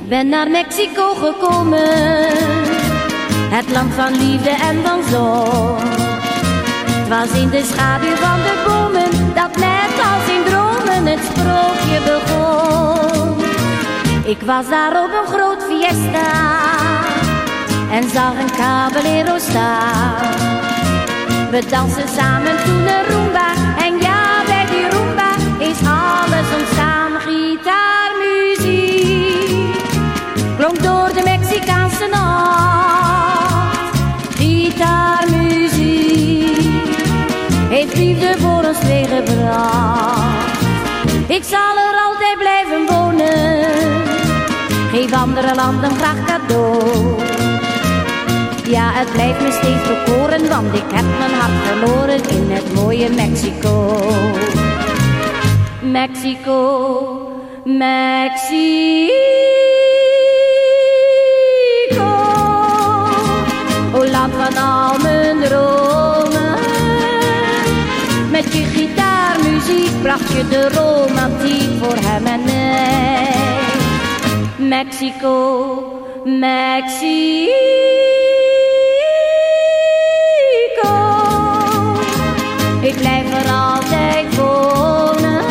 ben naar Mexico gekomen, het land van liefde en van zon. Het was in de schaduw van de bomen dat net als in dromen het sprookje begon. Ik was daar op een groot fiesta en zag een caballero staan. We dansen samen toen een rumba heeft liefde voor ons tegengebracht. Ik zal er altijd blijven wonen, geef andere landen graag cadeau. Ja, het blijft me steeds bekoren, want ik heb mijn hart verloren in het mooie Mexico. Mexico, Mexico. Je de romantiek voor hem en mij. Mexico, Mexico. Ik blijf er altijd wonen.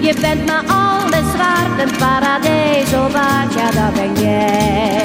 Je bent me alles waard, een paradijs, oh waard, ja dat ben jij.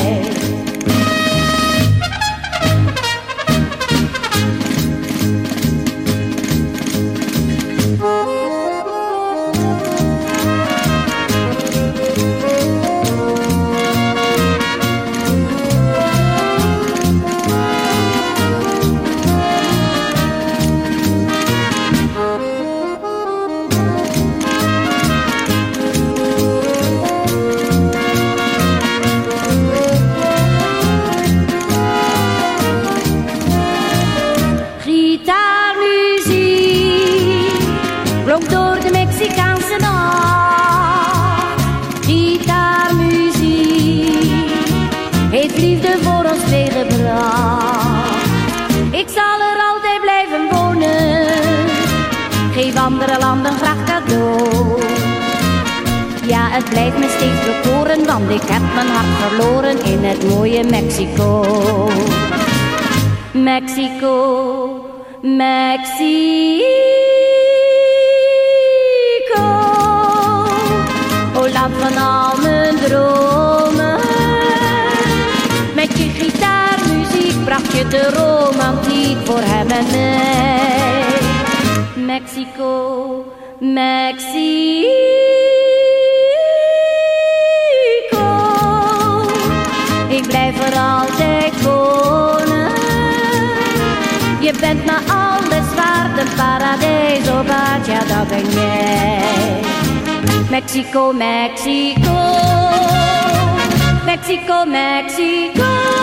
Liefde voor ons tegengebracht. Ik zal er altijd blijven wonen, geef andere landen graag cadeau. Ja, het blijft me steeds bekoren, want ik heb mijn hart verloren in het mooie Mexico. Mexico, Mexico. De romantiek voor hem en mij. Mexico, Mexico. Ik blijf er altijd wonen. Je bent me alles waard, een paradijs, oh waard, ja dat ben jij. Mexico, Mexico, Mexico, Mexico.